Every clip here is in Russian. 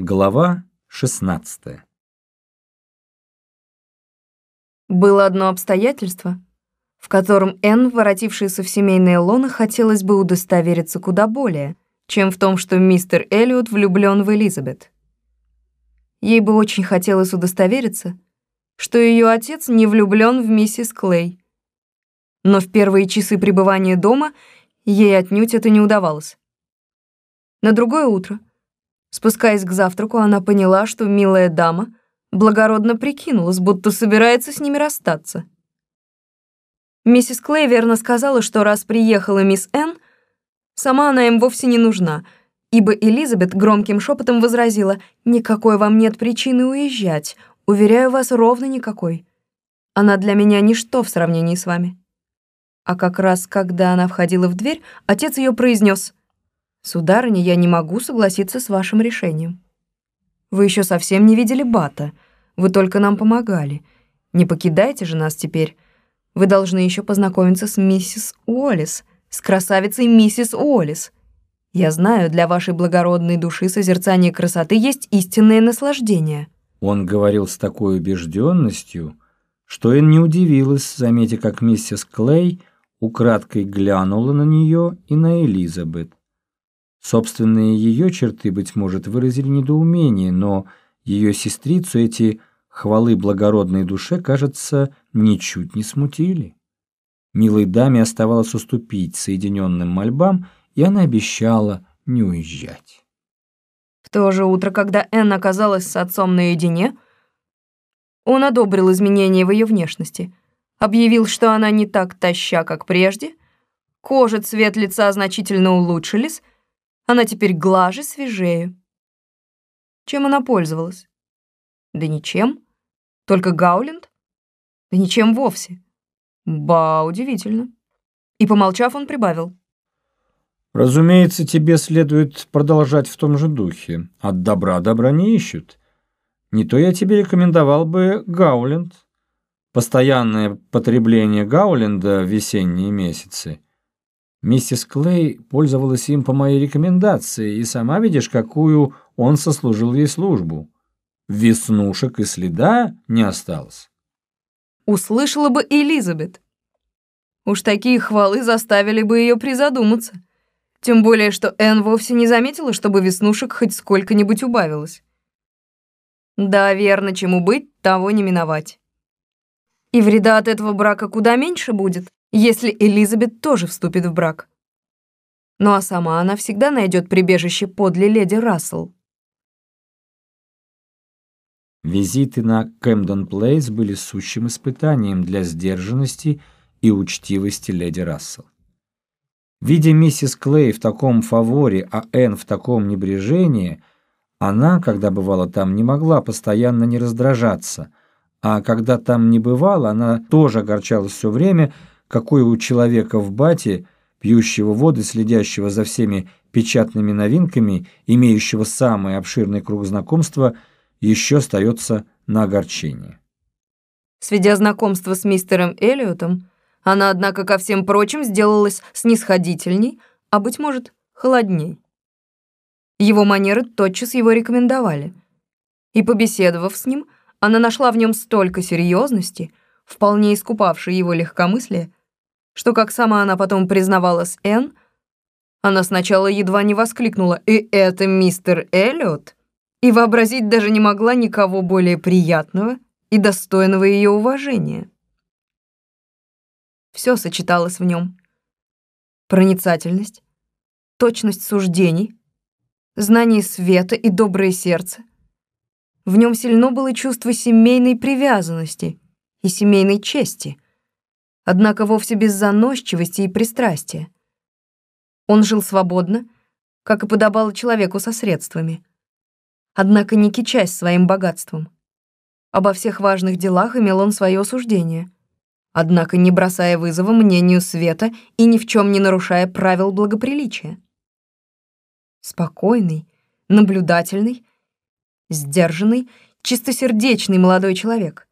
Глава 16 Было одно обстоятельство, в котором Энн, воротившаяся в семейное лоно, хотелось бы удостовериться куда более, чем в том, что мистер Эллиот влюблён в Элизабет. Ей бы очень хотелось удостовериться, что её отец не влюблён в миссис Клей. Но в первые часы пребывания дома ей отнюдь это не удавалось. На другое утро, спускаясь к завтраку, она поняла, что милая дама благородно прикинулась, будто собирается с ними расстаться. Миссис Клей верно сказала, что раз приехала мисс Энн, сама она им вовсе не нужна, ибо Элизабет громким шепотом возразила, «Никакой вам нет причины уезжать, уверяю вас, ровно никакой. Она для меня ничто в сравнении с вами». А как раз когда она входила в дверь, отец ее произнес, «Сударыня, я не могу согласиться с вашим решением. Вы еще совсем не видели Бата, вы только нам помогали. Не покидайте же нас теперь. Вы должны еще познакомиться с миссис Уоллес, с красавицей миссис Уоллес. Я знаю, для вашей благородной души созерцание красоты есть истинное наслаждение». Он говорил с такой убежденностью, что Энн не удивилась, заметя, как миссис Клей украдкой глянула на нее и на Элизабет. Собственные ее черты, быть может, выразили недоумение, но ее сестрицу эти хвалы благородной душе, кажется, ничуть не смутили. Милой даме оставалось уступить соединенным мольбам, и она обещала не уезжать. В то же утро, когда Энн оказалась с отцом наедине, он одобрил изменения в ее внешности, объявил, что она не так таща, как прежде, кожа, цвет лица значительно улучшились, она теперь глаже, свежее. Чем она пользовалась? Да ничем. Только Гауленд? Да ничем вовсе. Ба, удивительно. И, помолчав, он прибавил. Разумеется, тебе следует продолжать в том же духе. От добра добра не ищут. Не то я тебе рекомендовал бы Гауленд. Постоянное потребление Гауленда в весенние месяцы – Миссис Клей пользовалась им по моей рекомендации, и сама видишь, какую он сослужил ей службу. Веснушек и следа не осталось. Услышала бы Элизабет. Уж такие хвалы заставили бы ее призадуматься. Тем более, что Энн вовсе не заметила, чтобы веснушек хоть сколько-нибудь убавилось. Да, верно, чему быть, того не миновать. И вреда от этого брака куда меньше будет, если Элизабет тоже вступит в брак. Ну а сама она всегда найдет прибежище подле леди Рассел. Визиты на Кэмдон Плейс были сущим испытанием для сдержанности и учтивости леди Рассел. Видя миссис Клей в таком фаворе, а Энн в таком небрежении, она, когда бывала там, не могла постоянно не раздражаться, а когда там не бывала, она тоже огорчалась все время, какой у человека в бате, пьющего воды, следящего за всеми печатными новинками, имеющего самый обширный круг знакомства, еще остается на огорчение. Сведя знакомство с мистером Эллиотом, она, однако, ко всем прочим сделалась снисходительней, а, быть может, холодней. Его манеры тотчас его рекомендовали. И, побеседовав с ним, она нашла в нем столько серьезности, вполне искупавшей его легкомыслие, что, как сама она потом признавалась Энн, она сначала едва не воскликнула «И это мистер Эллиот?» и вообразить даже не могла никого более приятного и достойного ее уважения. Все сочеталось в нем. Проницательность, точность суждений, знание света и доброе сердце. В нем сильно было чувство семейной привязанности и семейной чести — однако вовсе без заносчивости и пристрастия. Он жил свободно, как и подобало человеку со средствами, однако не кичась своим богатством. Обо всех важных делах имел он свое суждение, однако не бросая вызова мнению света и ни в чем не нарушая правил благоприличия. Спокойный, наблюдательный, сдержанный, чистосердечный молодой человек.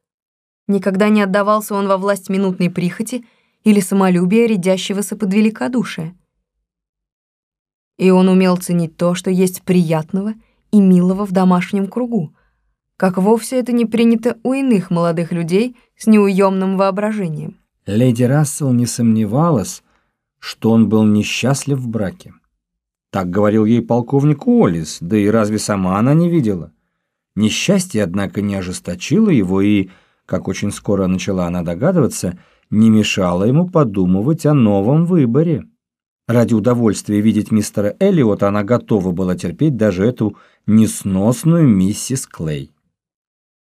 Никогда не отдавался он во власть минутной прихоти или самолюбия, рядящегося под великодушие. И он умел ценить то, что есть приятного и милого в домашнем кругу, как вовсе это не принято у иных молодых людей с неуемным воображением. Леди Рассел не сомневалась, что он был несчастлив в браке. Так говорил ей полковник Уоллес, да и разве сама она не видела? Несчастье, однако, не ожесточило его и, как очень скоро начала она догадываться, не мешало ему подумывать о новом выборе. Ради удовольствия видеть мистера Эллиота она готова была терпеть даже эту несносную миссис Клей.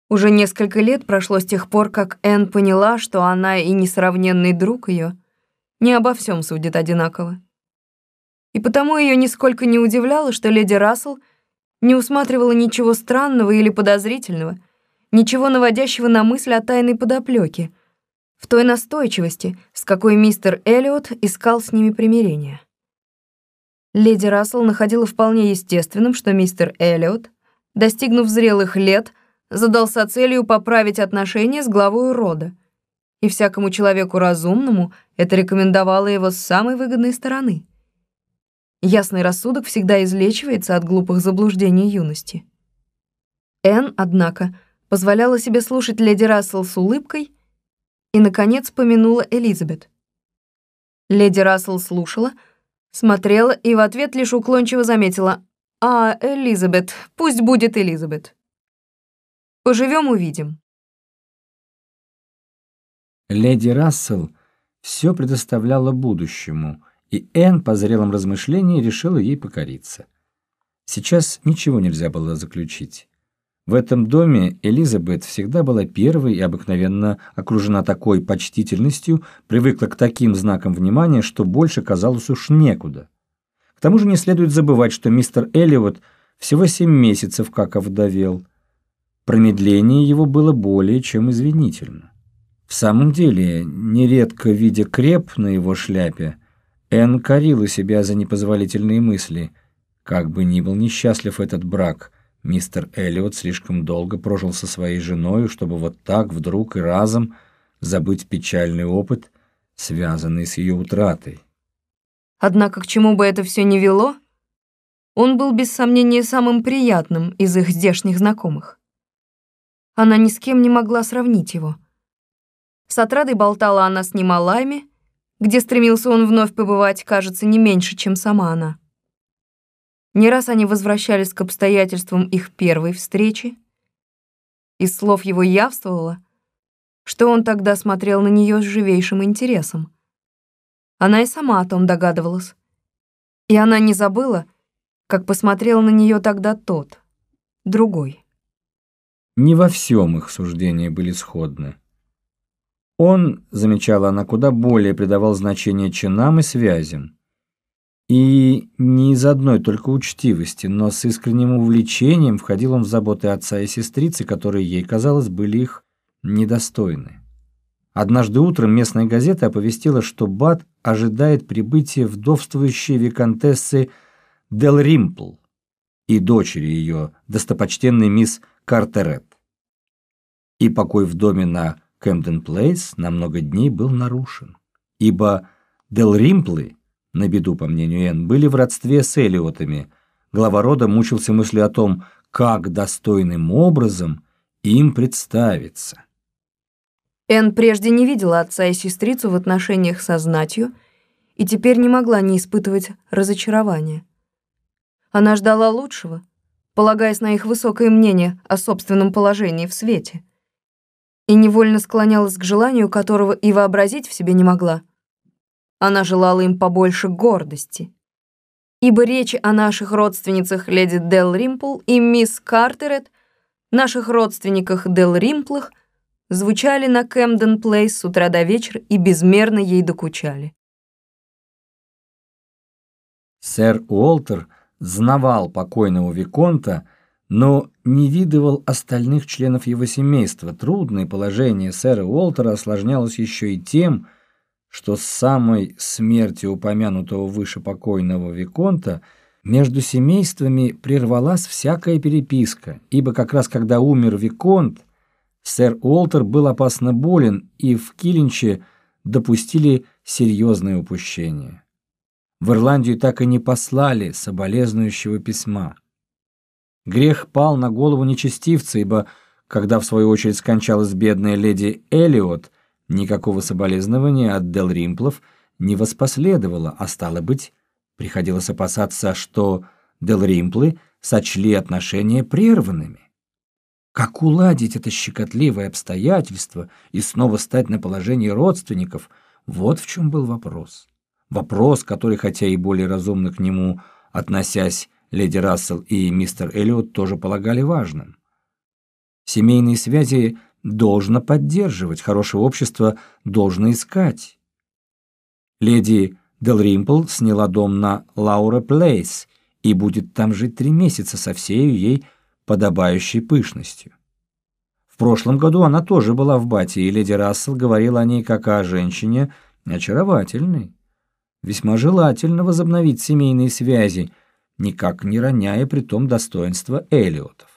Уже несколько лет прошло с тех пор, как Энн поняла, что она и несравненный друг ее не обо всем судит одинаково. И потому ее нисколько не удивляло, что леди Рассел не усматривала ничего странного или подозрительного, ничего наводящего на мысль о тайной подоплеке, в той настойчивости, с какой мистер Эллиот искал с ними примирения. Леди Рассел находила вполне естественным, что мистер Эллиот, достигнув зрелых лет, задался целью поправить отношения с главой рода, и всякому человеку разумному это рекомендовало его с самой выгодной стороны. Ясный рассудок всегда излечивается от глупых заблуждений юности. Энн, однако, позволяла себе слушать леди Рассел с улыбкой и, наконец, помянула Элизабет. Леди Рассел слушала, смотрела и в ответ лишь уклончиво заметила «А, Элизабет, пусть будет Элизабет». Поживем увидим. Леди Рассел все предоставляла будущему, и Энн по зрелом размышлении решила ей покориться. Сейчас ничего нельзя было заключить. В этом доме Элизабет всегда была первой и обыкновенно окружена такой почтительностью, привыкла к таким знакам внимания, что больше казалось уж некуда. К тому же не следует забывать, что мистер Эллиот всего семь месяцев как овдовел – Промедление его было более чем извинительно. В самом деле, нередко видя креп на его шляпе, Энн корила себя за непозволительные мысли. Как бы ни был несчастлив этот брак, мистер Эллиот слишком долго прожил со своей женой, чтобы вот так вдруг и разом забыть печальный опыт, связанный с ее утратой. Однако к чему бы это все ни вело, он был без сомнения самым приятным из их здешних знакомых. Она ни с кем не могла сравнить его. С отрадой болтала она с ним где стремился он вновь побывать, кажется, не меньше, чем сама она. Не раз они возвращались к обстоятельствам их первой встречи. Из слов его явствовало, что он тогда смотрел на нее с живейшим интересом. Она и сама о том догадывалась. И она не забыла, как посмотрел на нее тогда тот, другой. Не во всем их суждения были сходны. Он, замечала она, куда более придавал значение чинам и связям. И не из одной только учтивости, но с искренним увлечением входил он в заботы отца и сестрицы, которые ей, казалось, были их недостойны. Однажды утром местная газета оповестила, что Бат ожидает прибытия вдовствующей виконтессы Дел Римпл и дочери ее, достопочтенной мисс Картерет. И покой в доме на Кэмден-Плейс на много дней был нарушен, ибо Дел Римплы, на беду, по мнению Энн, были в родстве с Элиотами. Глава рода мучился мыслью о том, как достойным образом им представиться. Энн прежде не видела отца и сестрицу в отношениях со знатью и теперь не могла не испытывать разочарования. Она ждала лучшего, полагаясь на их высокое мнение о собственном положении в свете, и невольно склонялась к желанию, которого и вообразить в себе не могла. Она желала им побольше гордости, ибо речь о наших родственницах леди Дел Римпл и мисс Картерет, наших родственниках Дел Римплах, звучали на Кэмден Плейс с утра до вечера и безмерно ей докучали. Сэр Уолтер — знавал покойного Виконта, но не видывал остальных членов его семейства. Трудное положение сэра Уолтера осложнялось еще и тем, что с самой смерти упомянутого выше покойного Виконта между семействами прервалась всякая переписка, ибо как раз когда умер Виконт, сэр Уолтер был опасно болен, и в Килинче допустили серьезное упущение в Ирландию так и не послали соболезнующего письма. Грех пал на голову нечестивца, ибо, когда в свою очередь скончалась бедная леди Элиот, никакого соболезнования от Дел Римплов не воспоследовало, а стало быть, приходилось опасаться, что Дел Римплы сочли отношения прерванными. Как уладить это щекотливое обстоятельство и снова стать на положении родственников – вот в чем был вопрос. Вопрос, который, хотя и более разумно к нему относясь, леди Рассел и мистер Эллиот тоже полагали важным. Семейные связи должно поддерживать, хорошее общество должно искать. Леди Делримпл сняла дом на Лаура Плейс и будет там жить три месяца со всей ей подобающей пышностью. В прошлом году она тоже была в Бате, и леди Рассел говорила о ней как о женщине очаровательной. Весьма желательно возобновить семейные связи, никак не роняя при том достоинства Элиотов.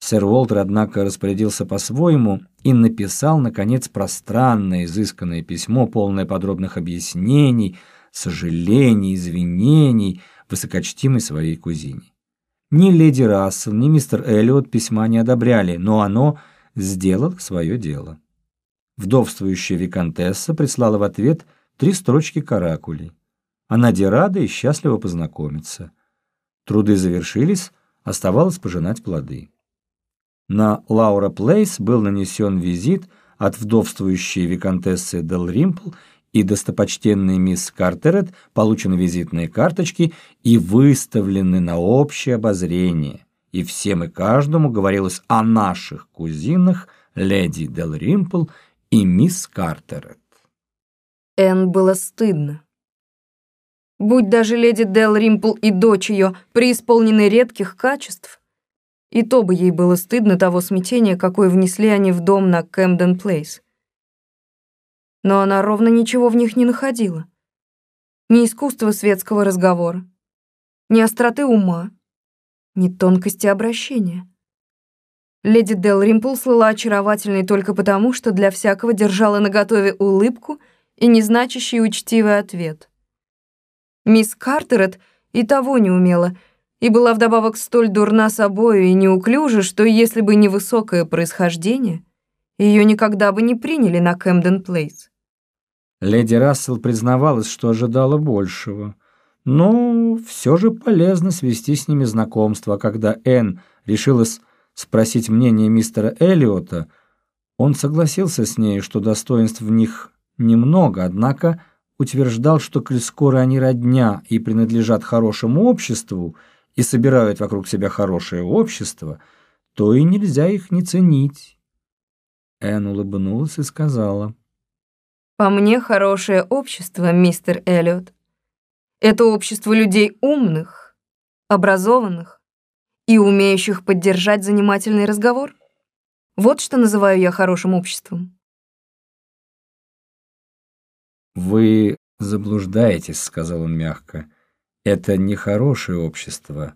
Сэр Уолтер, однако, распорядился по-своему и написал, наконец, пространное, изысканное письмо, полное подробных объяснений, сожалений, извинений, высокочтимой своей кузине. Ни леди Рассел, ни мистер Эллиот письма не одобряли, но оно сделало свое дело. Вдовствующая виконтесса прислала в ответ три строчки каракулей. Она де рада и счастлива познакомиться. Труды завершились, оставалось пожинать плоды. На Лаура Плейс был нанесен визит от вдовствующей виконтессы Дел Римпл и достопочтенной мисс Картерет получены визитные карточки и выставлены на общее обозрение, и всем и каждому говорилось о наших кузинах леди Дел Римпл и мисс Картерет. Энн было стыдно. Будь даже леди Дел Римпл и дочь ее преисполнены редких качеств, и то бы ей было стыдно того смятения, какое внесли они в дом на Кэмден Плейс но она ровно ничего в них не находила. Ни искусства светского разговора, ни остроты ума, ни тонкости обращения. Леди Дел Римпл слыла очаровательной только потому, что для всякого держала наготове улыбку и незначащий учтивый ответ. Мисс Картерет и того не умела, и была вдобавок столь дурна собою и неуклюжа, что если бы не высокое происхождение, ее никогда бы не приняли на Кэмден Плейс. Леди Рассел признавалась, что ожидала большего. Но все же полезно свести с ними знакомство, когда Энн решилась спросить мнение мистера Эллиота, он согласился с ней, что достоинств в них немного, однако утверждал, что коль скоро они родня и принадлежат хорошему обществу и собирают вокруг себя хорошее общество, то и нельзя их не ценить. Энн улыбнулась и сказала — по мне, хорошее общество, мистер Эллиот. Это общество людей умных, образованных и умеющих поддержать занимательный разговор. Вот что называю я хорошим обществом. «Вы заблуждаетесь», — сказал он мягко. «Это не хорошее общество,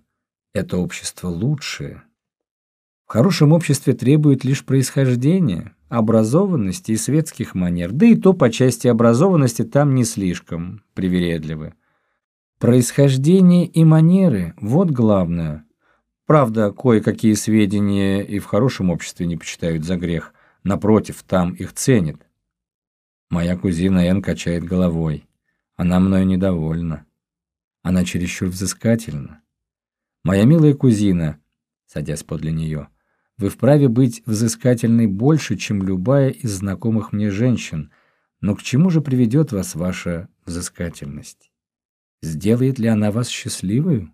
это общество лучшее. В хорошем обществе требует лишь происхождения, образованности и светских манер, да и то по части образованности там не слишком привередливы. Происхождение и манеры – вот главное. Правда, кое-какие сведения и в хорошем обществе не почитают за грех, напротив, там их ценят. Моя кузина Эн качает головой. Она мною недовольна. Она чересчур взыскательна. Моя милая кузина, садясь подле нее, вы вправе быть взыскательной больше, чем любая из знакомых мне женщин, но к чему же приведет вас ваша взыскательность? Сделает ли она вас счастливой?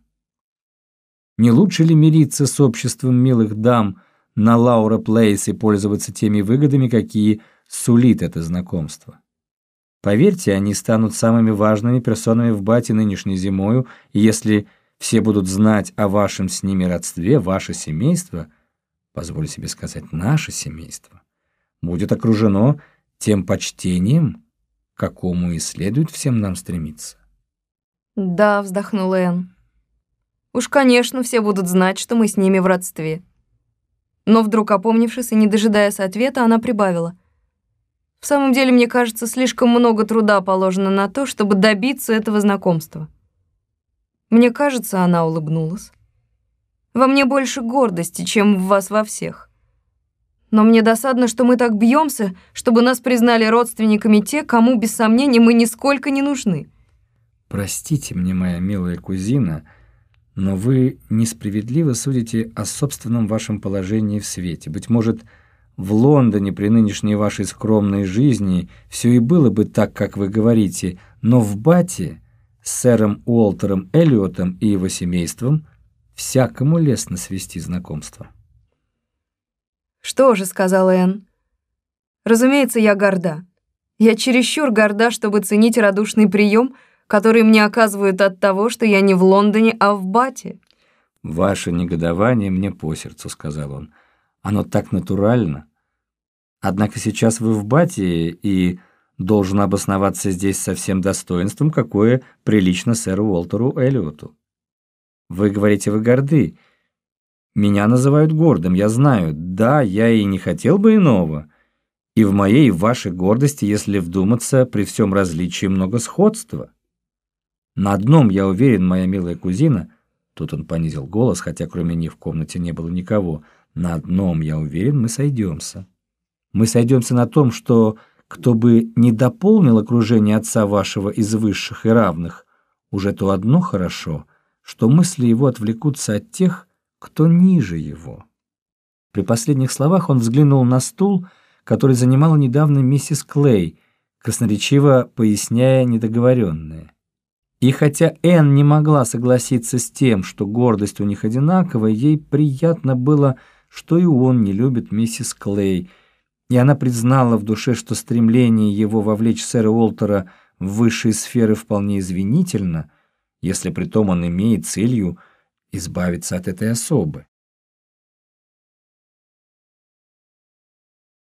Не лучше ли мириться с обществом милых дам на Лаура Плейс и пользоваться теми выгодами, какие сулит это знакомство? Поверьте, они станут самыми важными персонами в бате нынешней зимою, и если все будут знать о вашем с ними родстве, ваше семейство – позволю себе сказать, наше семейство, будет окружено тем почтением, к какому и следует всем нам стремиться. Да, вздохнула Энн. Уж, конечно, все будут знать, что мы с ними в родстве. Но вдруг, опомнившись и не дожидаясь ответа, она прибавила. В самом деле, мне кажется, слишком много труда положено на то, чтобы добиться этого знакомства. Мне кажется, она улыбнулась. Во мне больше гордости, чем в вас во всех. Но мне досадно, что мы так бьемся, чтобы нас признали родственниками те, кому, без сомнения, мы нисколько не нужны. Простите мне, моя милая кузина, но вы несправедливо судите о собственном вашем положении в свете. Быть может, в Лондоне при нынешней вашей скромной жизни все и было бы так, как вы говорите, но в Бате с сэром Уолтером Эллиотом и его семейством всякому лестно свести знакомство. «Что же», — сказала Энн. «Разумеется, я горда. Я чересчур горда, чтобы ценить радушный прием, который мне оказывают от того, что я не в Лондоне, а в Бате». «Ваше негодование мне по сердцу», — сказал он. «Оно так натурально. Однако сейчас вы в Бате и должен обосноваться здесь со всем достоинством, какое прилично сэру Уолтеру Эллиоту. Вы говорите, вы горды». Меня называют гордым, я знаю. Да, я и не хотел бы иного. И в моей, и в вашей гордости, если вдуматься, при всем различии много сходства. На одном, я уверен, моя милая кузина, тут он понизил голос, хотя кроме них в комнате не было никого, на одном, я уверен, мы сойдемся. Мы сойдемся на том, что кто бы не дополнил окружение отца вашего из высших и равных, уже то одно хорошо, что мысли его отвлекутся от тех, кто ниже его. При последних словах он взглянул на стул, который занимала недавно миссис Клей, красноречиво поясняя недоговоренное. И хотя Энн не могла согласиться с тем, что гордость у них одинаковая, ей приятно было, что и он не любит миссис Клей, и она признала в душе, что стремление его вовлечь сэра Уолтера в высшие сферы вполне извинительно, если при том он имеет целью – избавиться от этой особы.